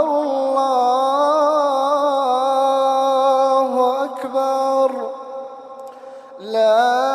الله أكبر. لا